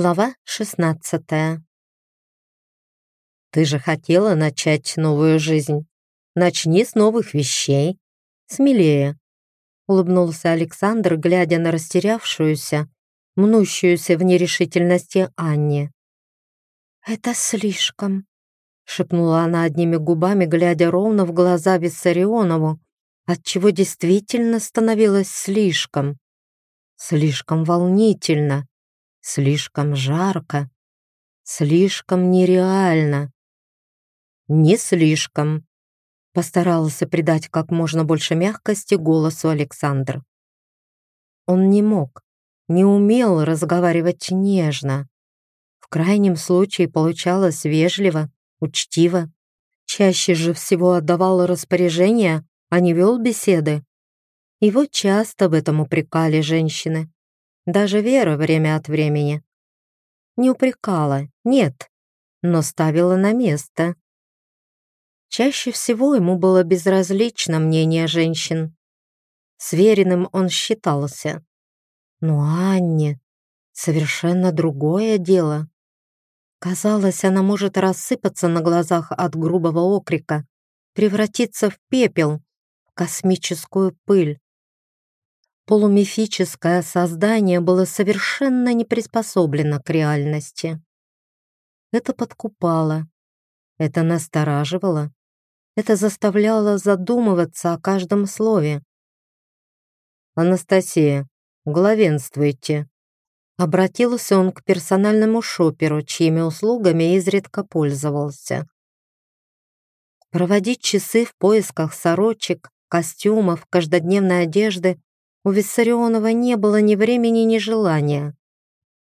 Глава шестнадцатая. «Ты же хотела начать новую жизнь. Начни с новых вещей. Смелее», — улыбнулся Александр, глядя на растерявшуюся, мнущуюся в нерешительности Анне. «Это слишком», — шепнула она одними губами, глядя ровно в глаза Виссарионову, отчего действительно становилось слишком. Слишком волнительно Слишком жарко, слишком нереально. Не слишком. Постарался придать как можно больше мягкости голосу Александр. Он не мог, не умел разговаривать нежно. В крайнем случае получалось вежливо, учтиво. Чаще же всего отдавал распоряжения, а не вел беседы. Его часто в этом упрекали женщины. Даже Вера время от времени. Не упрекала, нет, но ставила на место. Чаще всего ему было безразлично мнение женщин. С Вериным он считался. Но Анне совершенно другое дело. Казалось, она может рассыпаться на глазах от грубого окрика, превратиться в пепел, в космическую пыль полумифическое создание было совершенно не приспособлено к реальности. Это подкупало, это настораживало, это заставляло задумываться о каждом слове. «Анастасия, главенствуйте!» Обратился он к персональному шоперу, чьими услугами изредка пользовался. Проводить часы в поисках сорочек, костюмов, каждодневной одежды у Виссарионова не было ни времени, ни желания.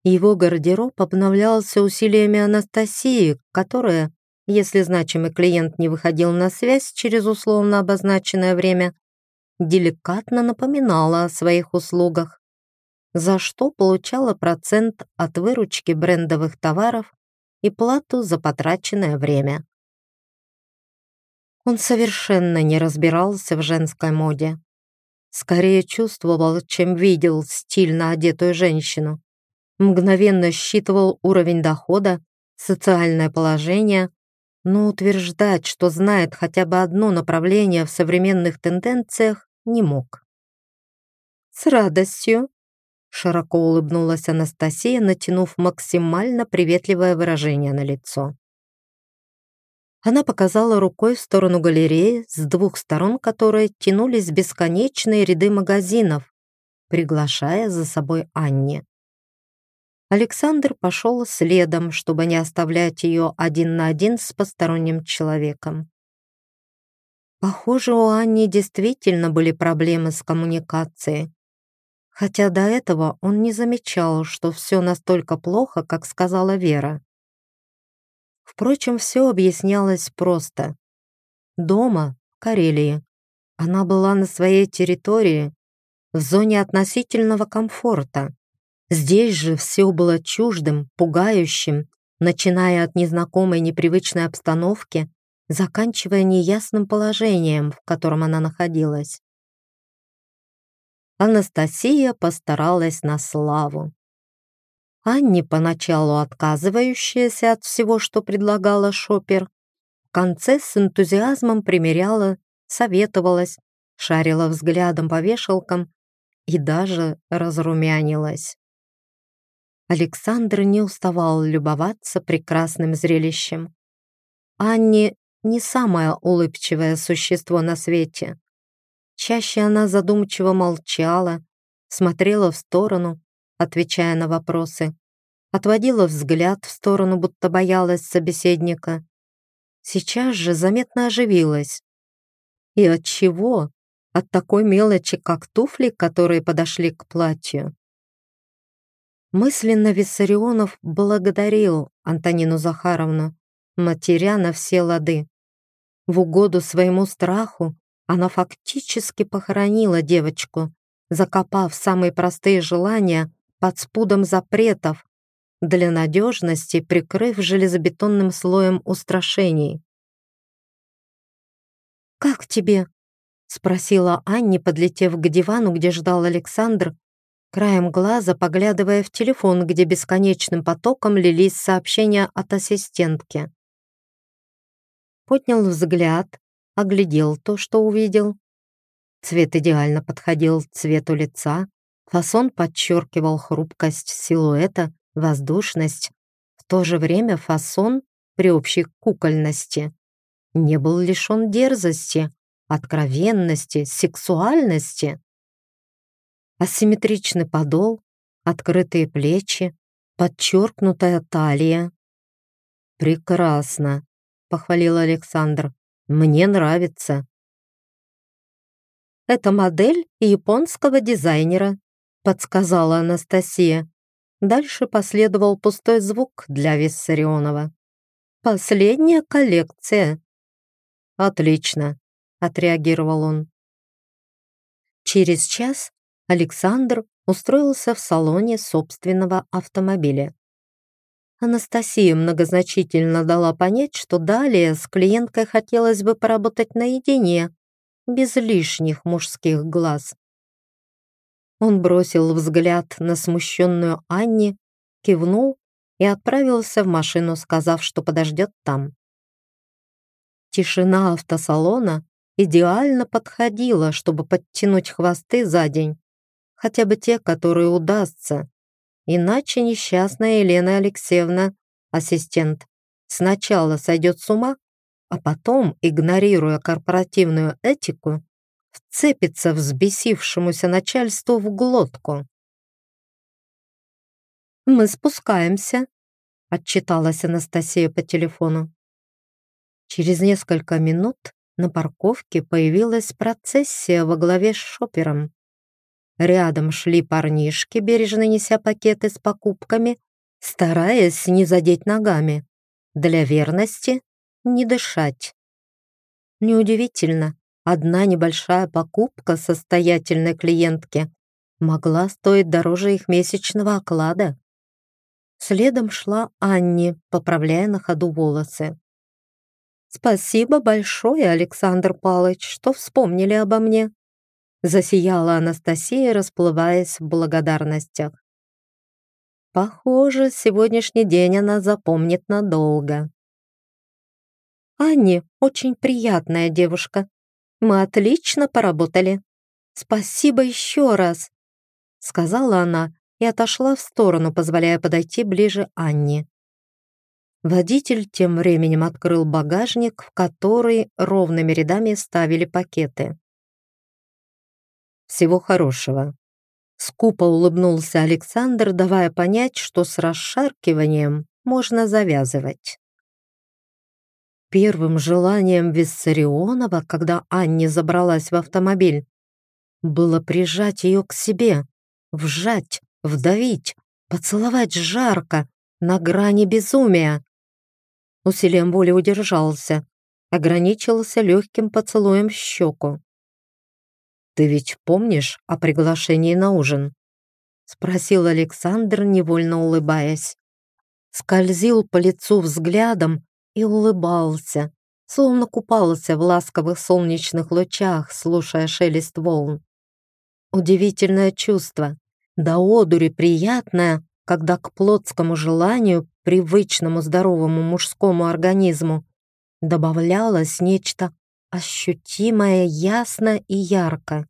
Его гардероб обновлялся усилиями Анастасии, которая, если значимый клиент не выходил на связь через условно обозначенное время, деликатно напоминала о своих услугах, за что получала процент от выручки брендовых товаров и плату за потраченное время. Он совершенно не разбирался в женской моде. Скорее чувствовал, чем видел стильно одетую женщину. Мгновенно считывал уровень дохода, социальное положение, но утверждать, что знает хотя бы одно направление в современных тенденциях, не мог. «С радостью!» Широко улыбнулась Анастасия, натянув максимально приветливое выражение на лицо. Она показала рукой в сторону галереи, с двух сторон которой тянулись бесконечные ряды магазинов, приглашая за собой Анне. Александр пошел следом, чтобы не оставлять ее один на один с посторонним человеком. Похоже, у Анни действительно были проблемы с коммуникацией. Хотя до этого он не замечал, что все настолько плохо, как сказала Вера. Впрочем, все объяснялось просто. Дома, в Карелии, она была на своей территории, в зоне относительного комфорта. Здесь же все было чуждым, пугающим, начиная от незнакомой непривычной обстановки, заканчивая неясным положением, в котором она находилась. Анастасия постаралась на славу. Анни, поначалу отказывающаяся от всего, что предлагала Шопер, в конце с энтузиазмом примеряла, советовалась, шарила взглядом по вешалкам и даже разрумянилась. Александр не уставал любоваться прекрасным зрелищем. Анни не самое улыбчивое существо на свете. Чаще она задумчиво молчала, смотрела в сторону, отвечая на вопросы. Отводила взгляд в сторону, будто боялась собеседника. Сейчас же заметно оживилась. И от чего? От такой мелочи, как туфли, которые подошли к платью. Мысленно Виссарионов благодарил Антонину Захаровну, матеря на все лады. В угоду своему страху она фактически похоронила девочку, закопав самые простые желания под спудом запретов, для надежности прикрыв железобетонным слоем устрашений. «Как тебе?» — спросила Анни, подлетев к дивану, где ждал Александр, краем глаза поглядывая в телефон, где бесконечным потоком лились сообщения от ассистентки. Поднял взгляд, оглядел то, что увидел. Цвет идеально подходил цвету лица, фасон подчеркивал хрупкость силуэта, воздушность. В то же время фасон при общей кукольности не был лишен дерзости, откровенности, сексуальности. Асимметричный подол, открытые плечи, подчеркнутая талия. «Прекрасно», — похвалил Александр. «Мне нравится». «Это модель японского дизайнера», — подсказала Анастасия. Дальше последовал пустой звук для Виссарионова. «Последняя коллекция». «Отлично», — отреагировал он. Через час Александр устроился в салоне собственного автомобиля. Анастасия многозначительно дала понять, что далее с клиенткой хотелось бы поработать наедине, без лишних мужских глаз. Он бросил взгляд на смущенную Анни, кивнул и отправился в машину, сказав, что подождет там. Тишина автосалона идеально подходила, чтобы подтянуть хвосты за день, хотя бы те, которые удастся. Иначе несчастная Елена Алексеевна, ассистент, сначала сойдет с ума, а потом, игнорируя корпоративную этику, вцепится взбесившемуся начальству в глотку. «Мы спускаемся», — отчиталась Анастасия по телефону. Через несколько минут на парковке появилась процессия во главе с шопером. Рядом шли парнишки, бережно неся пакеты с покупками, стараясь не задеть ногами. Для верности не дышать. Неудивительно, одна небольшая покупка состоятельной клиентки могла стоить дороже их месячного оклада. Следом шла Анни, поправляя на ходу волосы. «Спасибо большое, Александр Палыч, что вспомнили обо мне», засияла Анастасия, расплываясь в благодарностях. Похоже, сегодняшний день она запомнит надолго. Анни очень приятная девушка. Мы отлично поработали. Спасибо еще раз, сказала она и отошла в сторону, позволяя подойти ближе Анне. Водитель тем временем открыл багажник, в который ровными рядами ставили пакеты. «Всего хорошего». Скупо улыбнулся Александр, давая понять, что с расшаркиванием можно завязывать. Первым желанием Виссарионова, когда Анне забралась в автомобиль, было прижать ее к себе, вжать, вдавить, поцеловать жарко, на грани безумия усилием воли удержался, ограничился легким поцелуем в щеку. «Ты ведь помнишь о приглашении на ужин?» спросил Александр, невольно улыбаясь. Скользил по лицу взглядом и улыбался, словно купался в ласковых солнечных лучах, слушая шелест волн. Удивительное чувство, да одури приятное, когда к плотскому желанию привычному здоровому мужскому организму добавлялось нечто ощутимое ясно и ярко.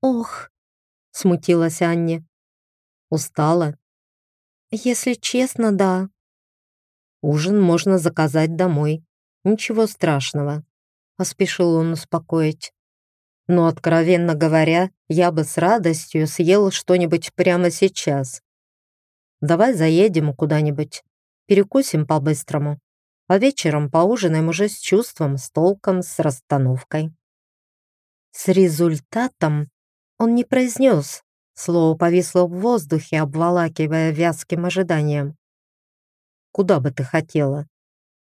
«Ох!» — смутилась Анне. «Устала?» «Если честно, да». «Ужин можно заказать домой. Ничего страшного», — поспешил он успокоить. «Но, откровенно говоря, я бы с радостью съел что-нибудь прямо сейчас. Давай заедем куда-нибудь, перекусим по-быстрому, а вечером поужинаем уже с чувством, с толком, с расстановкой». С результатом он не произнес, слово повисло в воздухе, обволакивая вязким ожиданием. «Куда бы ты хотела?»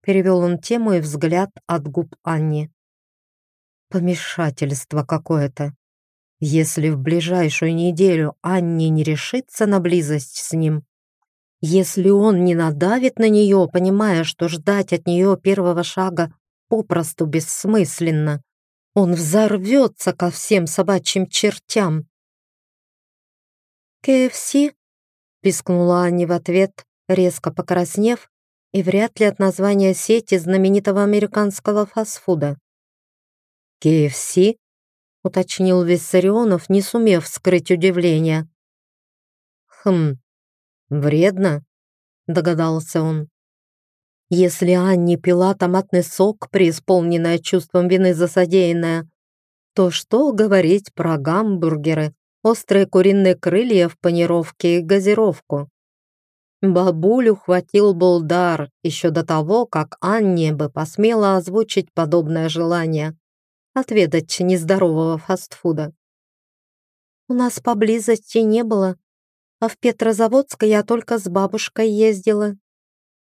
Перевел он тему и взгляд от губ Анни. Помешательство какое-то. Если в ближайшую неделю Анни не решится на близость с ним, если он не надавит на нее, понимая, что ждать от нее первого шага попросту бессмысленно, он взорвется ко всем собачьим чертям. «КФС?» — пискнула Анни в ответ, резко покраснев, и вряд ли от названия сети знаменитого американского фастфуда. «КФС?» — уточнил Виссарионов, не сумев скрыть удивление. «Хм, вредно», — догадался он. Если Анни пила томатный сок, преисполненная чувством вины за содеянное, то что говорить про гамбургеры, острые куриные крылья в панировке и газировку? Бабулю хватил был удар еще до того, как Анне бы посмела озвучить подобное желание отведать нездорового фастфуда. У нас поблизости не было, а в Петрозаводск я только с бабушкой ездила,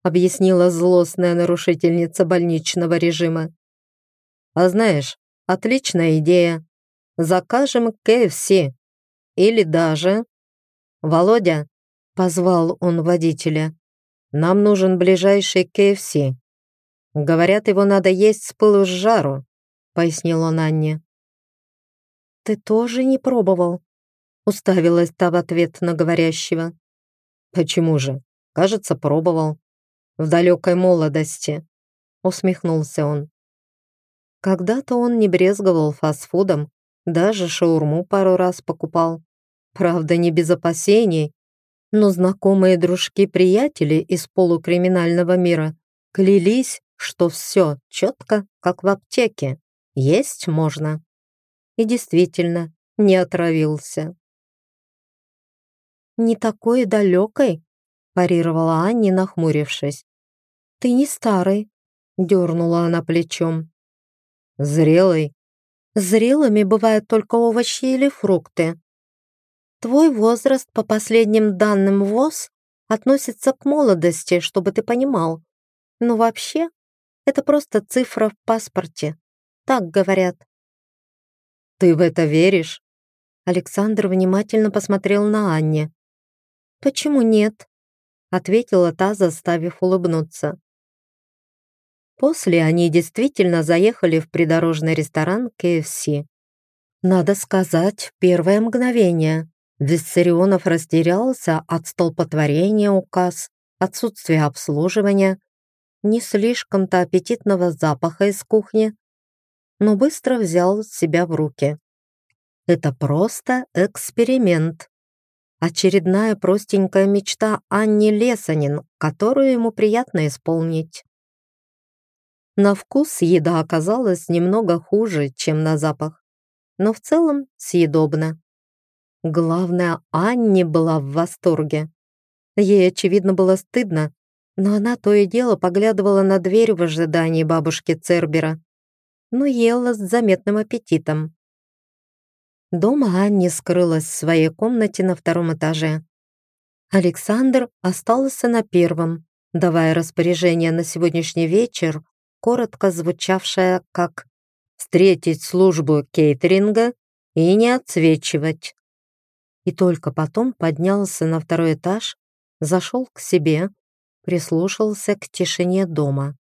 объяснила злостная нарушительница больничного режима. А знаешь, отличная идея. Закажем КФС. Или даже... Володя, позвал он водителя, нам нужен ближайший КФС. Говорят, его надо есть с пылу с жару, пояснил он Анне. «Ты тоже не пробовал?» Уставилась та в ответ на говорящего. «Почему же? Кажется, пробовал. В далекой молодости», усмехнулся он. Когда-то он не брезговал фастфудом, даже шаурму пару раз покупал. Правда, не без опасений, но знакомые дружки-приятели из полукриминального мира клялись, что все четко, как в аптеке. Есть можно. И действительно, не отравился. «Не такой далекой», — парировала Анни, нахмурившись. «Ты не старый», — дернула она плечом. «Зрелый?» «Зрелыми бывают только овощи или фрукты. Твой возраст, по последним данным ВОЗ, относится к молодости, чтобы ты понимал. Но вообще, это просто цифра в паспорте. Так говорят. Ты в это веришь? Александр внимательно посмотрел на Анне. Почему нет? Ответила та, заставив улыбнуться. После они действительно заехали в придорожный ресторан KFC. Надо сказать, первое мгновение Виссарионов растерялся от столпотворения указ, отсутствия обслуживания, не слишком-то аппетитного запаха из кухни, но быстро взял себя в руки. Это просто эксперимент. Очередная простенькая мечта Анни Лесанин, которую ему приятно исполнить. На вкус еда оказалась немного хуже, чем на запах, но в целом съедобно. Главное, Анни была в восторге. Ей, очевидно, было стыдно, но она то и дело поглядывала на дверь в ожидании бабушки Цербера но ела с заметным аппетитом. Дома Анни скрылась в своей комнате на втором этаже. Александр остался на первом, давая распоряжение на сегодняшний вечер, коротко звучавшее как «встретить службу кейтеринга и не отсвечивать». И только потом поднялся на второй этаж, зашел к себе, прислушался к тишине дома.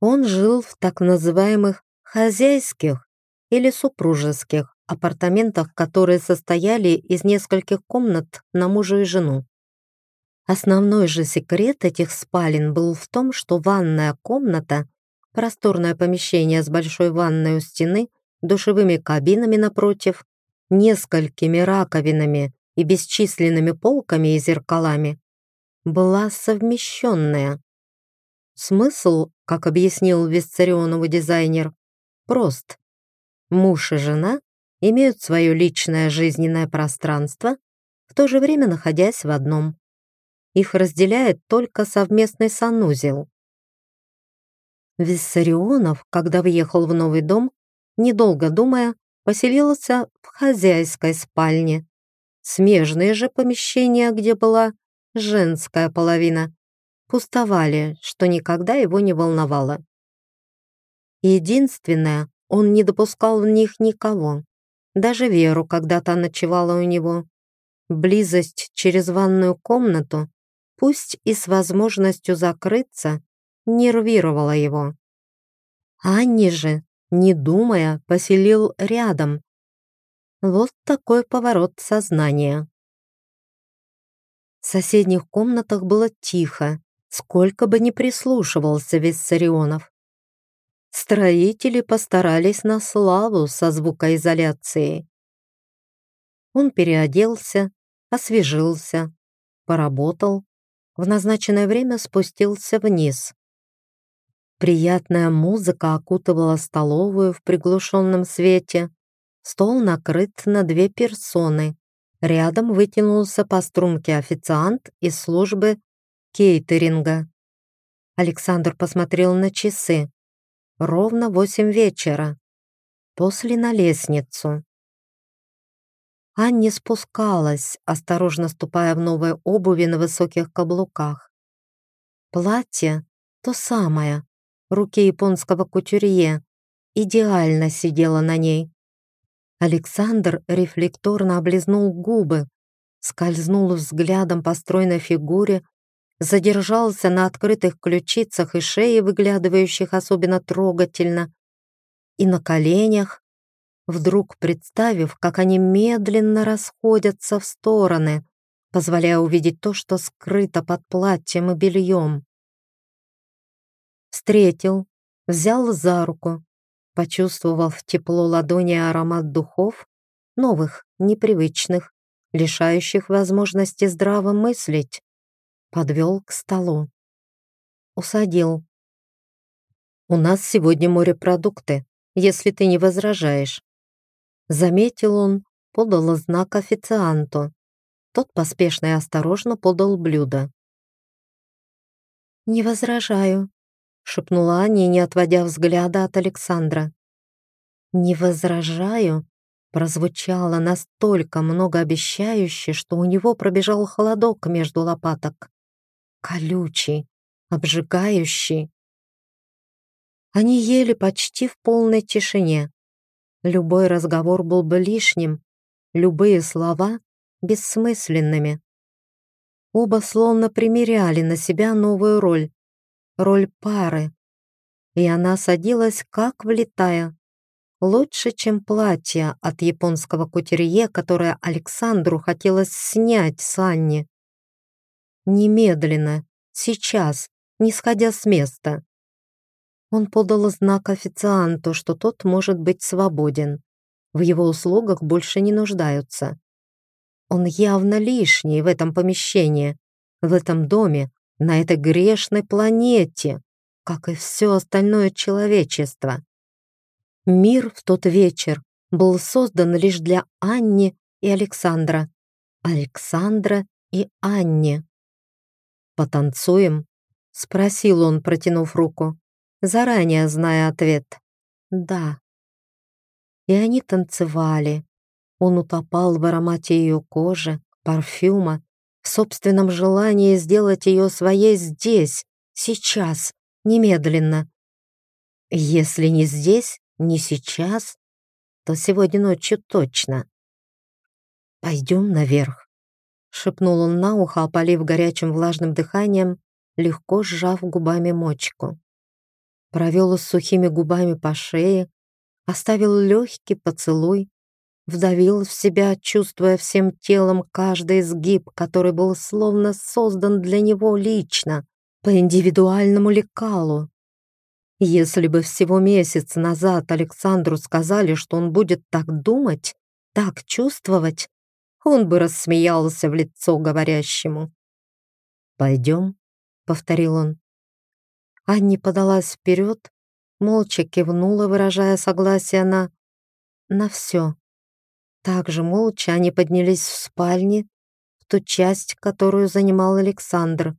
Он жил в так называемых хозяйских или супружеских апартаментах, которые состояли из нескольких комнат на мужа и жену. Основной же секрет этих спален был в том, что ванная комната, просторное помещение с большой ванной у стены, душевыми кабинами напротив, несколькими раковинами и бесчисленными полками и зеркалами, была совмещенная. Смысл, как объяснил Виссарионову дизайнер, прост. Муж и жена имеют свое личное жизненное пространство, в то же время находясь в одном. Их разделяет только совместный санузел. Виссарионов, когда въехал в новый дом, недолго думая, поселился в хозяйской спальне. Смежные же помещения, где была женская половина, пустовали, что никогда его не волновало. Единственное, он не допускал в них никого. Даже Веру когда-то ночевала у него. Близость через ванную комнату, пусть и с возможностью закрыться, нервировала его. Анни же, не думая, поселил рядом. Вот такой поворот сознания. В соседних комнатах было тихо, сколько бы ни прислушивался Виссарионов. Строители постарались на славу со звукоизоляцией. Он переоделся, освежился, поработал, в назначенное время спустился вниз. Приятная музыка окутывала столовую в приглушенном свете. Стол накрыт на две персоны. Рядом вытянулся по струнке официант из службы кейтеринга. Александр посмотрел на часы. Ровно восемь вечера. После на лестницу. Анни спускалась, осторожно ступая в новой обуви на высоких каблуках. Платье то самое, руки японского кутюрье, идеально сидела на ней. Александр рефлекторно облизнул губы, скользнул взглядом по стройной фигуре, задержался на открытых ключицах и шее, выглядывающих особенно трогательно, и на коленях, вдруг представив, как они медленно расходятся в стороны, позволяя увидеть то, что скрыто под платьем и бельем. Встретил, взял за руку, почувствовав тепло ладони аромат духов, новых, непривычных, лишающих возможности здраво мыслить, подвел к столу. Усадил. «У нас сегодня морепродукты, если ты не возражаешь». Заметил он, подал знак официанту. Тот поспешно и осторожно подал блюдо. «Не возражаю», шепнула Аня, не отводя взгляда от Александра. «Не возражаю», прозвучало настолько многообещающе, что у него пробежал холодок между лопаток. Колючий, обжигающий. Они ели почти в полной тишине. Любой разговор был бы лишним, любые слова — бессмысленными. Оба словно примеряли на себя новую роль, роль пары. И она садилась как влитая. Лучше, чем платье от японского кутюрье, которое Александру хотелось снять с Анни. Немедленно, сейчас, не сходя с места. Он подал знак официанту, что тот может быть свободен. В его услугах больше не нуждаются. Он явно лишний в этом помещении, в этом доме, на этой грешной планете, как и все остальное человечество. Мир в тот вечер был создан лишь для Анни и Александра, Александра и Анни. «Потанцуем?» — спросил он, протянув руку, заранее зная ответ. «Да». И они танцевали. Он утопал в аромате ее кожи, парфюма в собственном желании сделать ее своей здесь, сейчас, немедленно. Если не здесь, не сейчас, то сегодня ночью точно. «Пойдем наверх», — шепнул он на ухо, опалив горячим влажным дыханием, легко сжав губами мочку. Провел сухими губами по шее, оставил легкий поцелуй, вдавил в себя, чувствуя всем телом каждый изгиб, который был словно создан для него лично, по индивидуальному лекалу. Если бы всего месяц назад Александру сказали, что он будет так думать, так чувствовать, он бы рассмеялся в лицо говорящему. «Пойдем», — повторил он. Анни подалась вперед, молча кивнула, выражая согласие на... на все. Также молча они поднялись в спальне, в ту часть, которую занимал Александр.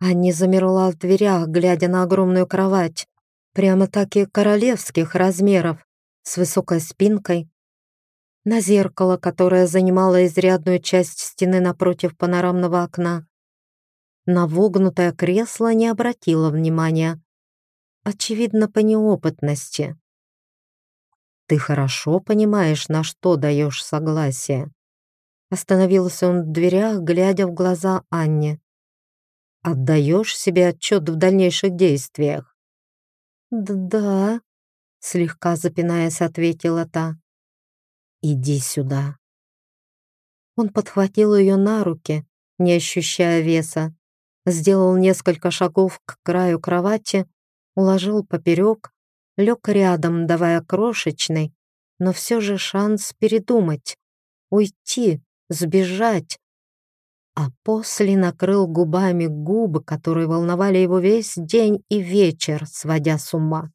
Анни замерла в дверях, глядя на огромную кровать, прямо-таки королевских размеров, с высокой спинкой, на зеркало, которое занимало изрядную часть стены напротив панорамного окна. На вогнутое кресло не обратила внимания. Очевидно, по неопытности. Ты хорошо понимаешь, на что даешь согласие. Остановился он в дверях, глядя в глаза Анне. Отдаешь себе отчет в дальнейших действиях? «Да», — слегка запинаясь, ответила та. «Иди сюда». Он подхватил ее на руки, не ощущая веса. Сделал несколько шагов к краю кровати, уложил поперек, лег рядом, давая крошечный, но все же шанс передумать, уйти, сбежать. А после накрыл губами губы, которые волновали его весь день и вечер, сводя с ума.